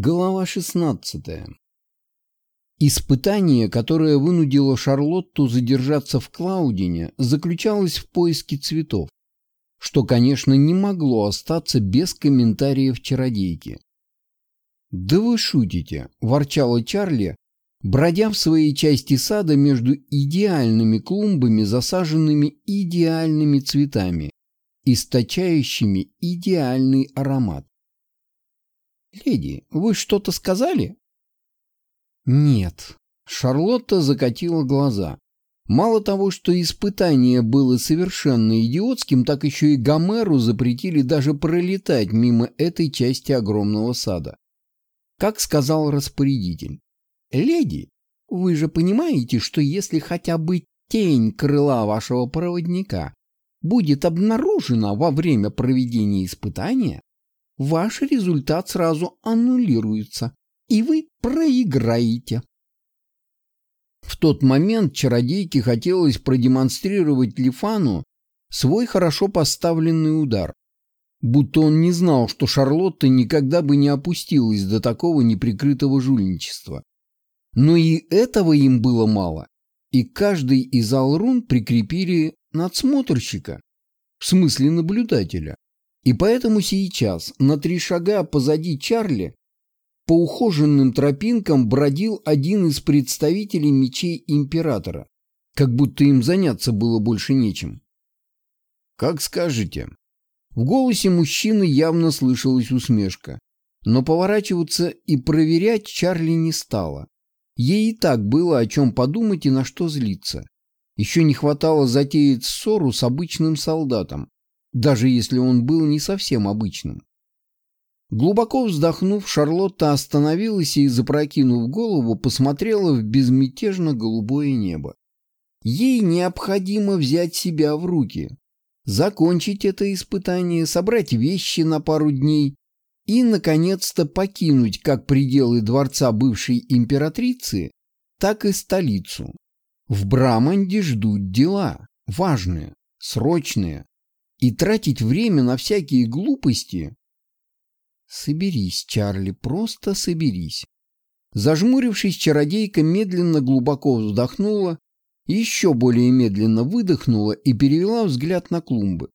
Глава 16. Испытание, которое вынудило Шарлотту задержаться в Клаудине, заключалось в поиске цветов, что, конечно, не могло остаться без комментариев чародейки. «Да вы шутите», – ворчала Чарли, бродя в своей части сада между идеальными клумбами, засаженными идеальными цветами, источающими идеальный аромат. «Леди, вы что-то сказали?» «Нет». Шарлотта закатила глаза. Мало того, что испытание было совершенно идиотским, так еще и Гомеру запретили даже пролетать мимо этой части огромного сада. Как сказал распорядитель. «Леди, вы же понимаете, что если хотя бы тень крыла вашего проводника будет обнаружена во время проведения испытания, ваш результат сразу аннулируется, и вы проиграете. В тот момент чародейке хотелось продемонстрировать Лифану свой хорошо поставленный удар, будто он не знал, что Шарлотта никогда бы не опустилась до такого неприкрытого жульничества. Но и этого им было мало, и каждый из Алрун прикрепили надсмотрщика, в смысле наблюдателя. И поэтому сейчас, на три шага позади Чарли, по ухоженным тропинкам бродил один из представителей мечей императора, как будто им заняться было больше нечем. «Как скажете». В голосе мужчины явно слышалась усмешка, но поворачиваться и проверять Чарли не стала. Ей и так было о чем подумать и на что злиться. Еще не хватало затеять ссору с обычным солдатом, даже если он был не совсем обычным. Глубоко вздохнув, Шарлотта остановилась и, запрокинув голову, посмотрела в безмятежно голубое небо. Ей необходимо взять себя в руки, закончить это испытание, собрать вещи на пару дней и, наконец-то, покинуть как пределы дворца бывшей императрицы, так и столицу. В Браманде ждут дела, важные, срочные, и тратить время на всякие глупости... Соберись, Чарли, просто соберись. Зажмурившись, чародейка медленно глубоко вздохнула, еще более медленно выдохнула и перевела взгляд на клумбы.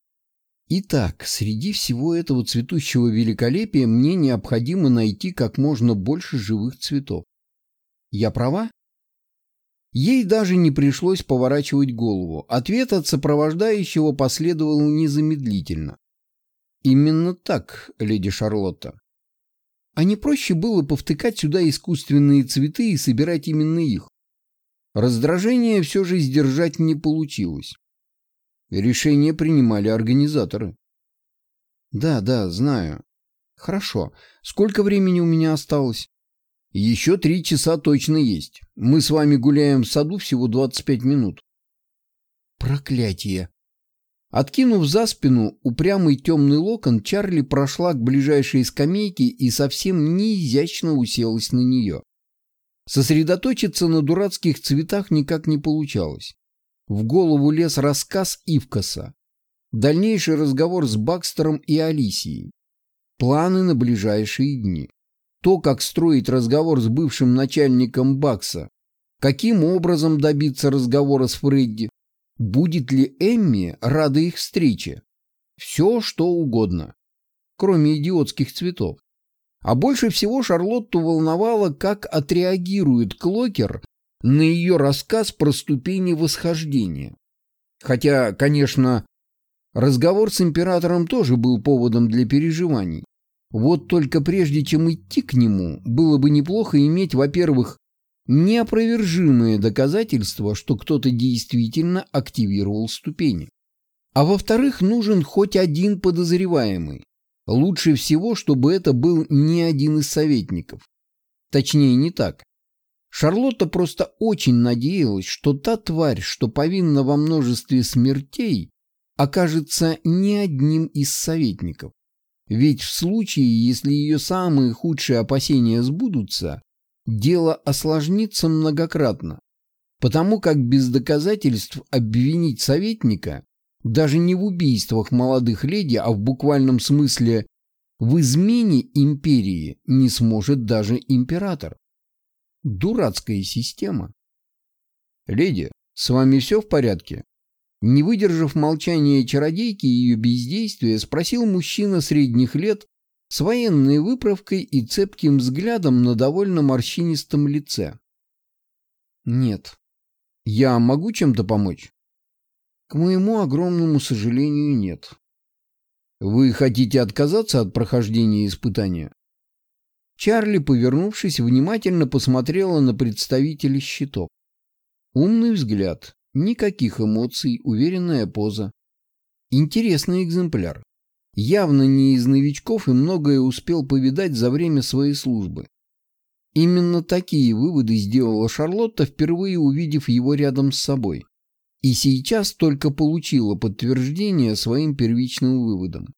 Итак, среди всего этого цветущего великолепия мне необходимо найти как можно больше живых цветов. Я права? Ей даже не пришлось поворачивать голову. Ответ от сопровождающего последовал незамедлительно. Именно так, леди Шарлотта. А не проще было повтыкать сюда искусственные цветы и собирать именно их? Раздражение все же сдержать не получилось. Решение принимали организаторы. Да, да, знаю. Хорошо. Сколько времени у меня осталось? Еще три часа точно есть. Мы с вами гуляем в саду всего 25 минут. Проклятие. Откинув за спину упрямый темный локон, Чарли прошла к ближайшей скамейке и совсем неизящно уселась на нее. Сосредоточиться на дурацких цветах никак не получалось. В голову лез рассказ Ивкаса. Дальнейший разговор с Бакстером и Алисией. Планы на ближайшие дни то, как строить разговор с бывшим начальником Бакса, каким образом добиться разговора с Фредди, будет ли Эмми рада их встрече. Все, что угодно, кроме идиотских цветов. А больше всего Шарлотту волновало, как отреагирует Клокер на ее рассказ про ступени восхождения. Хотя, конечно, разговор с императором тоже был поводом для переживаний. Вот только прежде чем идти к нему, было бы неплохо иметь, во-первых, неопровержимые доказательства, что кто-то действительно активировал ступени. А во-вторых, нужен хоть один подозреваемый. Лучше всего, чтобы это был не один из советников. Точнее, не так. Шарлотта просто очень надеялась, что та тварь, что повинна во множестве смертей, окажется не одним из советников. Ведь в случае, если ее самые худшие опасения сбудутся, дело осложнится многократно, потому как без доказательств обвинить советника, даже не в убийствах молодых леди, а в буквальном смысле в измене империи не сможет даже император. Дурацкая система. Леди, с вами все в порядке? Не выдержав молчания чародейки и ее бездействия, спросил мужчина средних лет с военной выправкой и цепким взглядом на довольно морщинистом лице. «Нет. Я могу чем-то помочь?» «К моему огромному сожалению, нет». «Вы хотите отказаться от прохождения испытания?» Чарли, повернувшись, внимательно посмотрела на представителя щитов. Умный взгляд, никаких эмоций, уверенная поза. Интересный экземпляр. Явно не из новичков и многое успел повидать за время своей службы. Именно такие выводы сделала Шарлотта, впервые увидев его рядом с собой. И сейчас только получила подтверждение своим первичным выводам.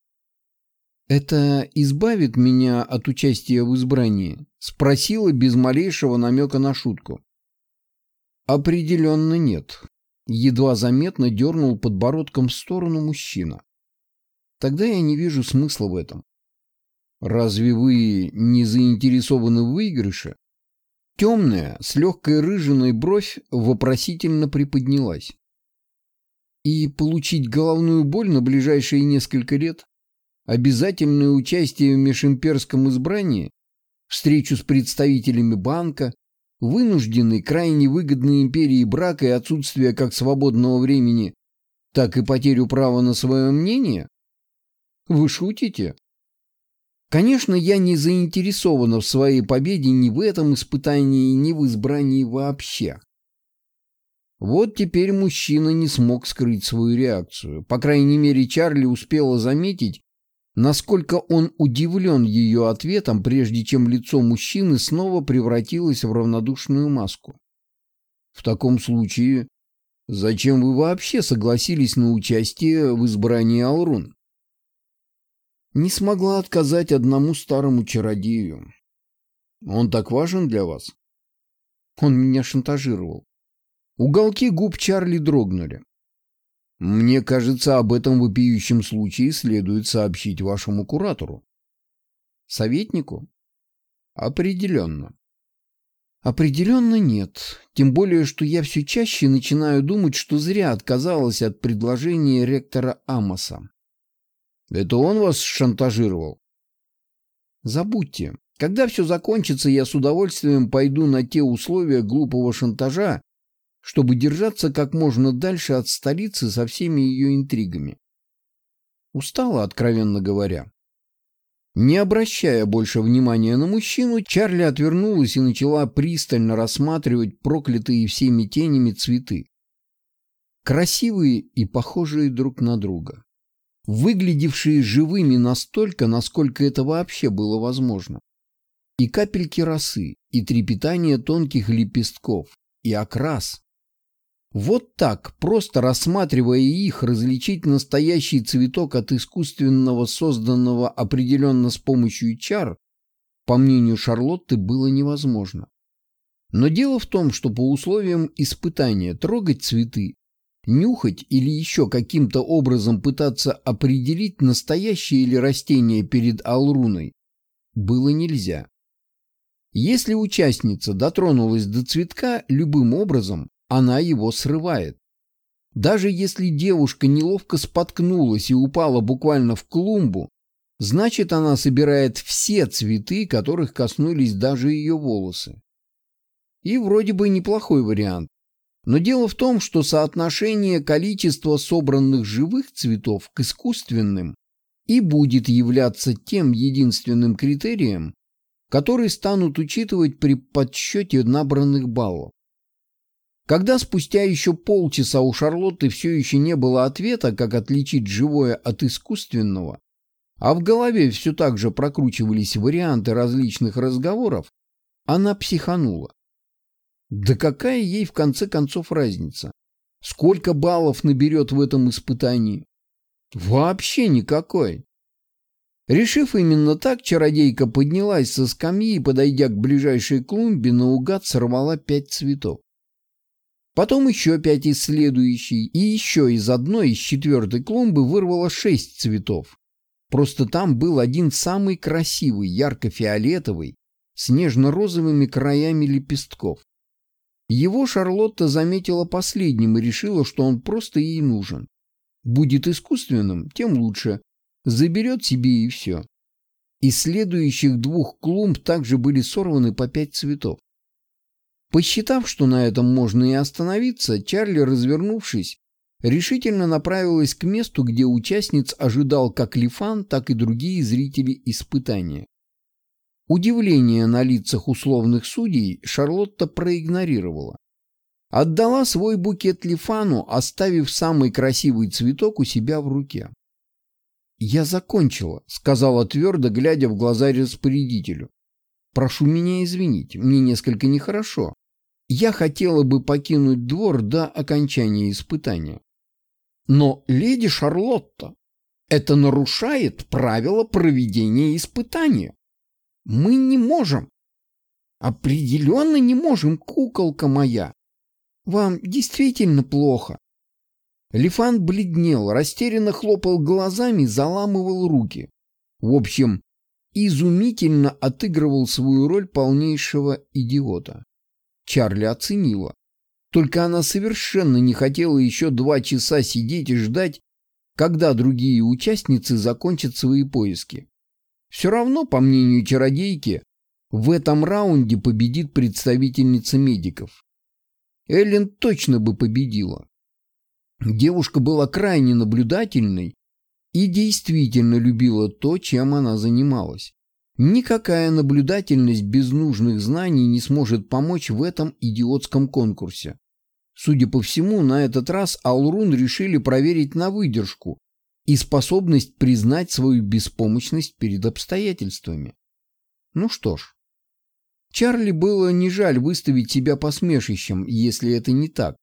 «Это избавит меня от участия в избрании?» – спросила без малейшего намека на шутку. «Определенно нет», – едва заметно дернул подбородком в сторону мужчина. «Тогда я не вижу смысла в этом». «Разве вы не заинтересованы в выигрыше?» Темная, с легкой рыжиной бровь вопросительно приподнялась. «И получить головную боль на ближайшие несколько лет? Обязательное участие в межимперском избрании? Встречу с представителями банка? Вынужденный, крайне выгодной империи брака и отсутствие как свободного времени, так и потерю права на свое мнение? Вы шутите? Конечно, я не заинтересована в своей победе ни в этом испытании, ни в избрании вообще. Вот теперь мужчина не смог скрыть свою реакцию. По крайней мере, Чарли успела заметить, насколько он удивлен ее ответом, прежде чем лицо мужчины снова превратилось в равнодушную маску. В таком случае, зачем вы вообще согласились на участие в избрании Алрун? Не смогла отказать одному старому чародею. Он так важен для вас? Он меня шантажировал. Уголки губ Чарли дрогнули. Мне кажется, об этом вопиющем случае следует сообщить вашему куратору. Советнику? Определенно. Определенно нет. Тем более, что я все чаще начинаю думать, что зря отказалась от предложения ректора Амоса. Это он вас шантажировал? Забудьте. Когда все закончится, я с удовольствием пойду на те условия глупого шантажа, чтобы держаться как можно дальше от столицы со всеми ее интригами. Устала, откровенно говоря. Не обращая больше внимания на мужчину, Чарли отвернулась и начала пристально рассматривать проклятые всеми тенями цветы. Красивые и похожие друг на друга. Выглядевшие живыми настолько, насколько это вообще было возможно. И капельки росы, и трепетание тонких лепестков, и окрас, вот так, просто рассматривая их, различить настоящий цветок от искусственного, созданного определенно с помощью чар, по мнению Шарлотты, было невозможно. Но дело в том, что по условиям испытания трогать цветы, нюхать или еще каким-то образом пытаться определить, настоящее ли растение перед Алруной, было нельзя. Если участница дотронулась до цветка любым образом, она его срывает. Даже если девушка неловко споткнулась и упала буквально в клумбу, значит она собирает все цветы, которых коснулись даже ее волосы. И вроде бы неплохой вариант. Но дело в том, что соотношение количества собранных живых цветов к искусственным и будет являться тем единственным критерием, который станут учитывать при подсчете набранных баллов. Когда спустя еще полчаса у Шарлотты все еще не было ответа, как отличить живое от искусственного, а в голове все так же прокручивались варианты различных разговоров, она психанула. Да какая ей в конце концов разница? Сколько баллов наберет в этом испытании? Вообще никакой. Решив именно так, чародейка поднялась со скамьи и, подойдя к ближайшей клумбе, наугад сорвала пять цветов. Потом еще пять из следующей, и еще из одной из четвертой клумбы вырвало шесть цветов. Просто там был один самый красивый, ярко-фиолетовый, с нежно-розовыми краями лепестков. Его Шарлотта заметила последним и решила, что он просто ей нужен. Будет искусственным, тем лучше. Заберет себе и все. Из следующих двух клумб также были сорваны по пять цветов. Посчитав, что на этом можно и остановиться, Чарли, развернувшись, решительно направилась к месту, где участниц ожидал как Лифан, так и другие зрители испытания. Удивление на лицах условных судей Шарлотта проигнорировала. Отдала свой букет Лифану, оставив самый красивый цветок у себя в руке. «Я закончила», — сказала твердо, глядя в глаза распорядителю. «Прошу меня извинить, мне несколько нехорошо. Я хотела бы покинуть двор до окончания испытания». «Но, леди Шарлотта, это нарушает правила проведения испытания. Мы не можем. Определенно не можем, куколка моя. Вам действительно плохо. Лифан бледнел, растерянно хлопал глазами, заламывал руки. В общем, изумительно отыгрывал свою роль полнейшего идиота. Чарли оценила. Только она совершенно не хотела еще два часа сидеть и ждать, когда другие участницы закончат свои поиски. Все равно, по мнению чародейки, в этом раунде победит представительница медиков. Эллен точно бы победила. Девушка была крайне наблюдательной и действительно любила то, чем она занималась. Никакая наблюдательность без нужных знаний не сможет помочь в этом идиотском конкурсе. Судя по всему, на этот раз Алрун решили проверить на выдержку и способность признать свою беспомощность перед обстоятельствами. Ну что ж. Чарли было не жаль выставить себя посмешищем, если это не так.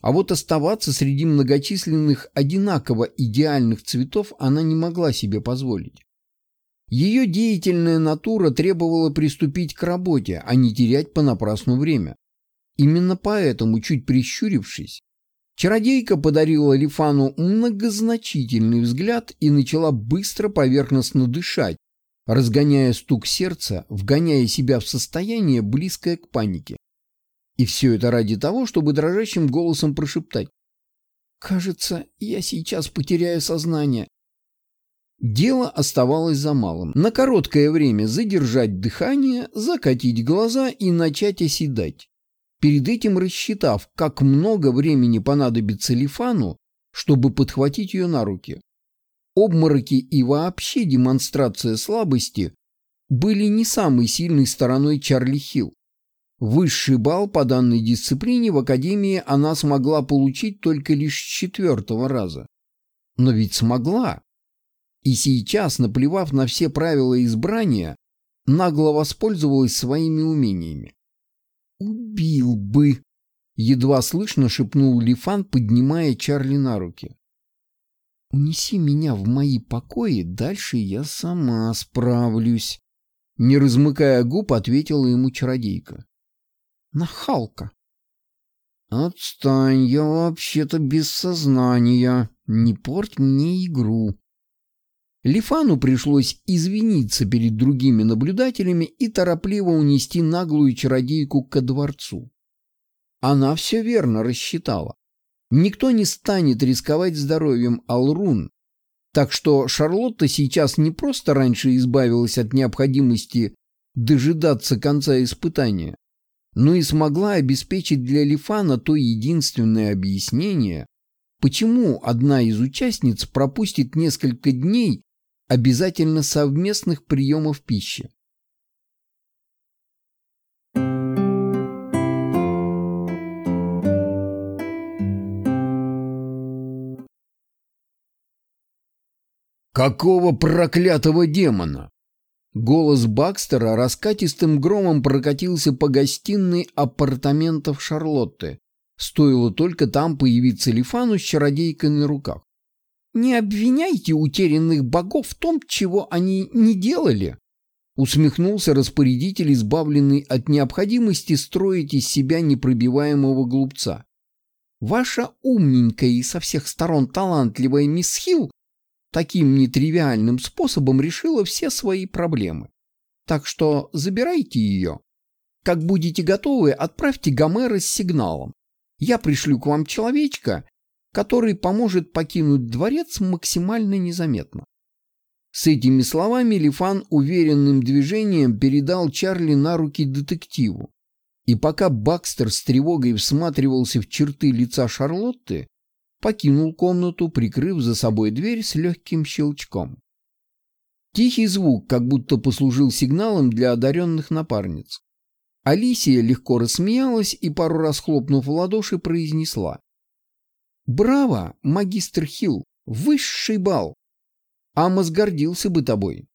А вот оставаться среди многочисленных одинаково идеальных цветов она не могла себе позволить. Ее деятельная натура требовала приступить к работе, а не терять понапрасну время. Именно поэтому, чуть прищурившись, Чародейка подарила Лифану многозначительный взгляд и начала быстро поверхностно дышать, разгоняя стук сердца, вгоняя себя в состояние, близкое к панике. И все это ради того, чтобы дрожащим голосом прошептать. «Кажется, я сейчас потеряю сознание». Дело оставалось за малым. На короткое время задержать дыхание, закатить глаза и начать оседать перед этим рассчитав, как много времени понадобится Лифану, чтобы подхватить ее на руки. Обмороки и вообще демонстрация слабости были не самой сильной стороной Чарли Хилл. Высший балл по данной дисциплине в Академии она смогла получить только лишь четвертого раза. Но ведь смогла. И сейчас, наплевав на все правила избрания, нагло воспользовалась своими умениями. «Убил бы!» — едва слышно шепнул Лифан, поднимая Чарли на руки. «Унеси меня в мои покои, дальше я сама справлюсь», — не размыкая губ, ответила ему чародейка. «Нахалка!» «Отстань, я вообще-то без сознания. Не порть мне игру». Лифану пришлось извиниться перед другими наблюдателями и торопливо унести наглую чародейку ко дворцу. Она все верно рассчитала. Никто не станет рисковать здоровьем Алрун, так что Шарлотта сейчас не просто раньше избавилась от необходимости дожидаться конца испытания, но и смогла обеспечить для Лифана то единственное объяснение, почему одна из участниц пропустит несколько дней Обязательно совместных приемов пищи. «Какого проклятого демона?» Голос Бакстера раскатистым громом прокатился по гостиной апартаментов Шарлотты. Стоило только там появиться Лифану с чародейкой на руках. Не обвиняйте утерянных богов в том, чего они не делали. Усмехнулся распорядитель, избавленный от необходимости строить из себя непробиваемого глупца. Ваша умненькая и со всех сторон талантливая мисс Хилл таким нетривиальным способом решила все свои проблемы. Так что забирайте ее. Как будете готовы, отправьте Гомера с сигналом. Я пришлю к вам человечка, который поможет покинуть дворец максимально незаметно. С этими словами Лифан уверенным движением передал Чарли на руки детективу. И пока Бакстер с тревогой всматривался в черты лица Шарлотты, покинул комнату, прикрыв за собой дверь с легким щелчком. Тихий звук как будто послужил сигналом для одаренных напарниц. Алисия легко рассмеялась и, пару раз хлопнув в ладоши, произнесла. «Браво, магистр Хилл! Высший бал! Амос гордился бы тобой.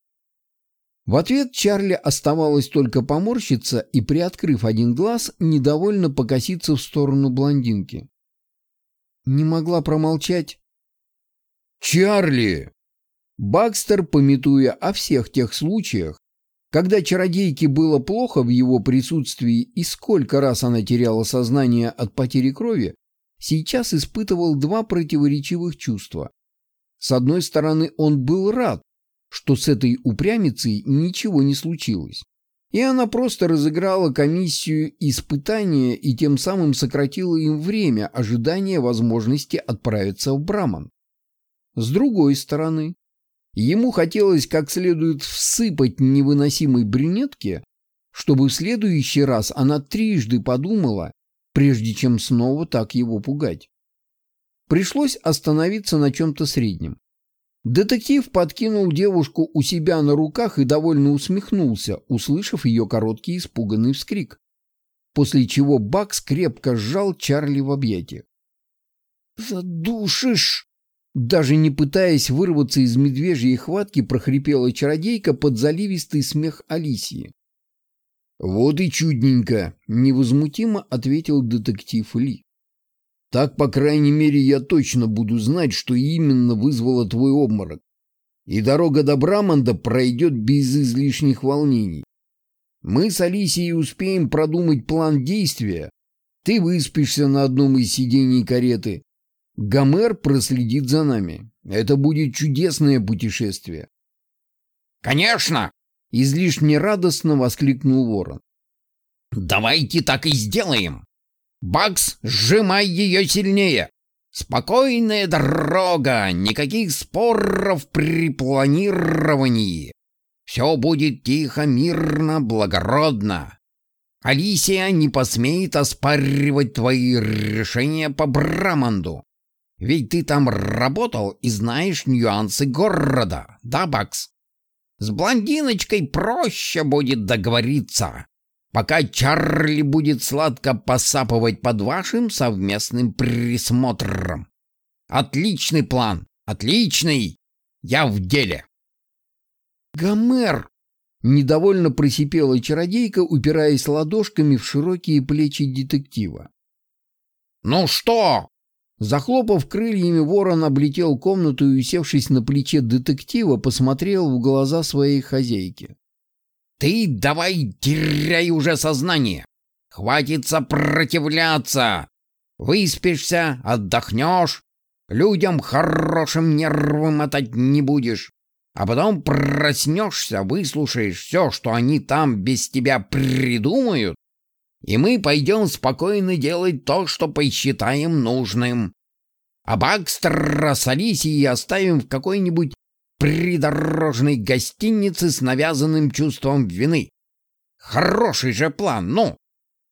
В ответ Чарли оставалось только поморщиться и, приоткрыв один глаз, недовольно покоситься в сторону блондинки. Не могла промолчать. «Чарли!» Бакстер, пометуя о всех тех случаях, когда чародейке было плохо в его присутствии и сколько раз она теряла сознание от потери крови, сейчас испытывал два противоречивых чувства. С одной стороны, он был рад, что с этой упрямицей ничего не случилось. И она просто разыграла комиссию испытания и тем самым сократила им время ожидания возможности отправиться в Браман. С другой стороны, ему хотелось как следует всыпать невыносимой брюнетке, чтобы в следующий раз она трижды подумала, прежде чем снова так его пугать. Пришлось остановиться на чем-то среднем. Детектив подкинул девушку у себя на руках и довольно усмехнулся, услышав ее короткий испуганный вскрик. После чего Бакс крепко сжал Чарли в объятиях. «Задушишь!» Даже не пытаясь вырваться из медвежьей хватки, прохрипела чародейка под заливистый смех Алисии. «Вот и чудненько!» — невозмутимо ответил детектив Ли. Так, по крайней мере, я точно буду знать, что именно вызвало твой обморок. И дорога до Браманда пройдет без излишних волнений. Мы с Алисией успеем продумать план действия. Ты выспишься на одном из сидений кареты. Гомер проследит за нами. Это будет чудесное путешествие. «Конечно!» — излишне радостно воскликнул ворон. «Давайте так и сделаем!» Бакс, сжимай ее сильнее. Спокойная дорога, никаких споров при планировании. Все будет тихо, мирно, благородно. Алисия не посмеет оспаривать твои решения по Браманду. Ведь ты там работал и знаешь нюансы города, да, Бакс? С блондиночкой проще будет договориться пока Чарли будет сладко посапывать под вашим совместным присмотром. Отличный план, отличный. Я в деле. Гомер! Недовольно просипела чародейка, упираясь ладошками в широкие плечи детектива. «Ну что?» Захлопав крыльями, ворон облетел комнату и, усевшись на плече детектива, посмотрел в глаза своей хозяйки. Ты давай теряй уже сознание. Хватит сопротивляться. Выспишься, отдохнешь. Людям хорошим нервы мотать не будешь. А потом проснешься, выслушаешь все, что они там без тебя придумают, и мы пойдем спокойно делать то, что посчитаем нужным. А Бакстера с Алисией оставим в какой-нибудь придорожной гостинице с навязанным чувством вины. Хороший же план, ну!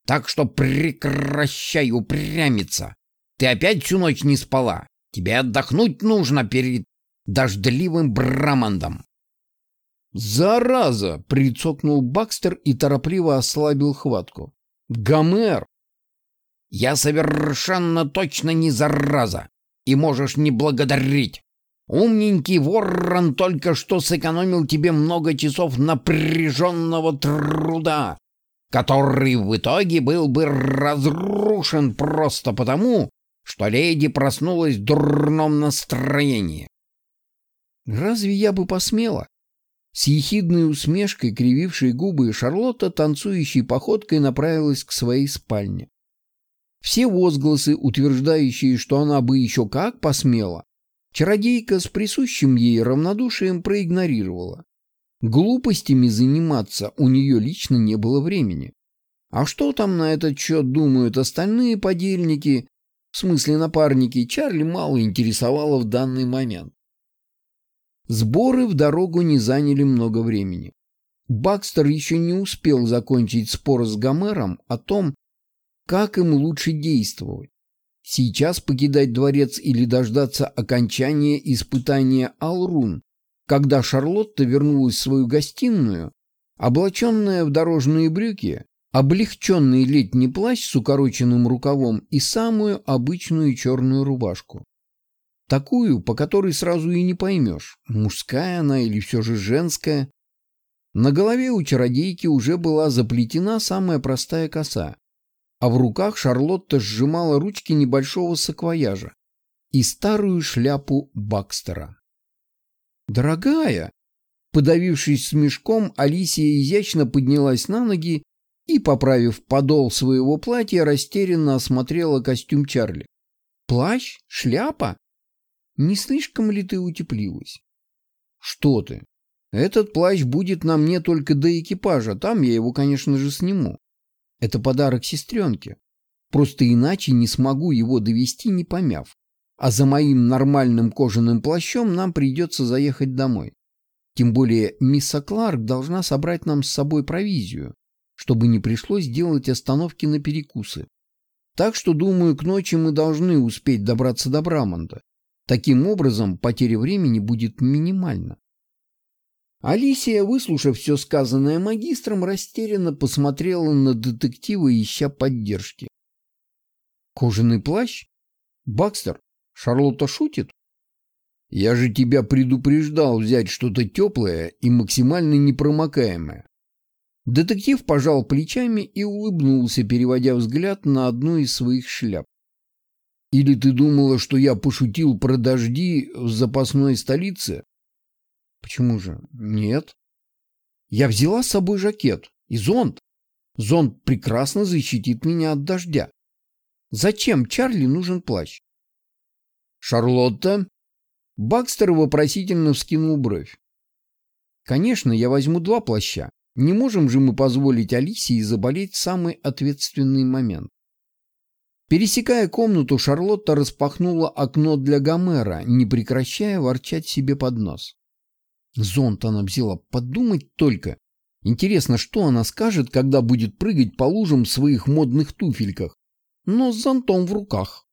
Так что прекращай упрямиться. Ты опять всю ночь не спала. Тебе отдохнуть нужно перед дождливым Брамандом. «Зараза!» — прицокнул Бакстер и торопливо ослабил хватку. «Гомер!» «Я совершенно точно не зараза, и можешь не благодарить. Умненький ворон только что сэкономил тебе много часов напряженного труда, который в итоге был бы разрушен просто потому, что леди проснулась в дурном настроении. Разве я бы посмела? С ехидной усмешкой, кривившей губы, Шарлотта танцующей походкой направилась к своей спальне. Все возгласы, утверждающие, что она бы еще как посмела, чародейка с присущим ей равнодушием проигнорировала. Глупостями заниматься у нее лично не было времени. А что там на этот счет думают остальные подельники, в смысле напарники, Чарли мало интересовало в данный момент. Сборы в дорогу не заняли много времени. Бакстер еще не успел закончить спор с Гомером о том, как им лучше действовать. Сейчас покидать дворец или дождаться окончания испытания Алрун, когда Шарлотта вернулась в свою гостиную, облаченная в дорожные брюки, облегченный летний плащ с укороченным рукавом и самую обычную черную рубашку. Такую, по которой сразу и не поймешь, мужская она или все же женская. На голове у чародейки уже была заплетена самая простая коса, а в руках Шарлотта сжимала ручки небольшого саквояжа и старую шляпу Бакстера. «Дорогая!» Подавившись смешком, Алисия изящно поднялась на ноги и, поправив подол своего платья, растерянно осмотрела костюм Чарли. «Плащ? Шляпа? Не слишком ли ты утеплилась?» «Что ты? Этот плащ будет на мне только до экипажа, там я его, конечно же, сниму. Это подарок сестренке. Просто иначе не смогу его довести, не помяв. А за моим нормальным кожаным плащом нам придется заехать домой. Тем более мисс Кларк должна собрать нам с собой провизию, чтобы не пришлось делать остановки на перекусы. Так что, думаю, к ночи мы должны успеть добраться до Брамонда. Таким образом, потеря времени будет минимальна. Алисия, выслушав все сказанное магистром, растерянно посмотрела на детектива, ища поддержки. «Кожаный плащ? Бакстер, Шарлотта шутит?» «Я же тебя предупреждал взять что-то теплое и максимально непромокаемое». Детектив пожал плечами и улыбнулся, переводя взгляд на одну из своих шляп. «Или ты думала, что я пошутил про дожди в запасной столице?» Почему же? Нет. Я взяла с собой жакет и зонт. Зонт прекрасно защитит меня от дождя. Зачем Чарли нужен плащ? Шарлотта? Бакстер вопросительно вскинул бровь. Конечно, я возьму два плаща. Не можем же мы позволить Алисии заболеть в самый ответственный момент. Пересекая комнату, Шарлотта распахнула окно для Гомера, не прекращая ворчать себе под нос. Зонт она взяла, подумать только. Интересно, что она скажет, когда будет прыгать по лужам в своих модных туфельках, но с зонтом в руках.